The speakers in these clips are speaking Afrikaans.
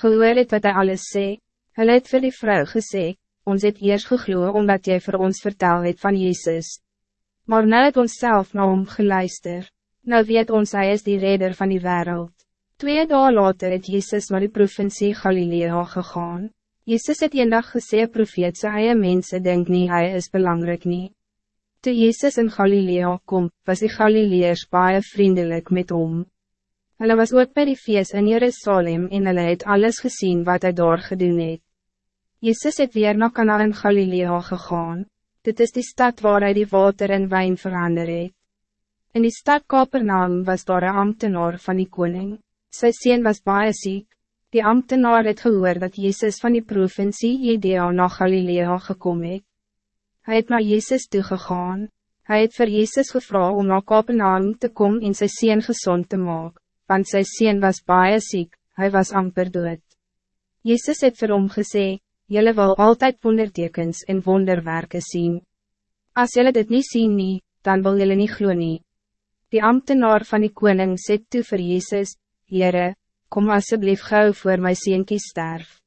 gehoor het wat hij alles sê. Hulle het vir die vrou gesê, ons het eers gegloe omdat jy voor ons vertel het van Jezus. Maar nou het ons zelf na hom geluister. Nou weet ons hij is die redder van die wereld. Twee dagen later het Jezus naar die provincie Galilea gegaan. Jezus het een dag gesê, profeet sy eie mense denk nie, hy is belangrijk nie. Toe Jezus in Galilea kom, was die Galileers baie vriendelijk met hom. Hulle was ook by die feest in Jerusalem en hulle het alles gezien wat hij daar gedoen het. Jezus het weer na Kana in Galilea gegaan. Dit is die stad waar hij die water in wijn verander het. In die stad Kapernaam was daar een ambtenaar van die koning. Sy sien was baie ziek. Die ambtenaar het gehoor dat Jezus van die provincie Judea na Galilea gekomen het. Hij het naar Jezus toegegaan. Hij het voor Jezus gevraagd om naar Kapernaam te komen en sy sien gezond te maken want sy sien was baie ziek, hij was amper dood. Jezus het vir hom gesê, Jylle wil altijd wondertekens en wonderwerken zien. Als jullie dit niet zien nie, dan wil jullie niet glo nie. Die ambtenaar van die koning sê toe vir Jezus, Heere, kom alsjeblieft gauw voor my seentjie sterf.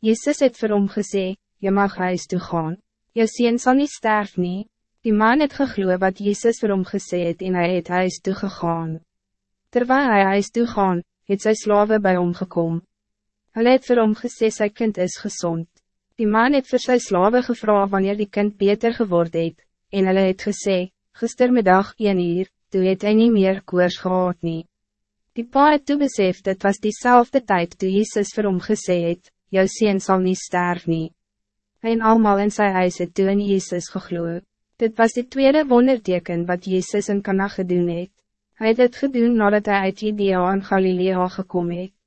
Jezus het vir hom gesê, Je mag huis toe gaan, je sien sal nie sterf nie. Die man het geglo wat Jezus vir hom gesê het en hy het huis toe gegaan. Terwijl hij huis toe gaan, het sy slawe by hom gekom. Hulle het vir hom gesê sy kind is gezond. Die man het vir sy slawe gevra wanneer die kind beter geworden het, en hulle het gesê, gistermiddag een uur, toe het hy nie meer koers gehad nie. Die pa het toe besef dit was diezelfde tijd toe Jesus vir hom gesê het, jou sien sal nie sterf nie. Hy en almal in sy huis het toe in Jesus gegloe. Dit was die tweede wonderteken wat Jezus in Kana gedoen het. Hij het het gedoen nadat hij uit Judea en Galilea gekomen het.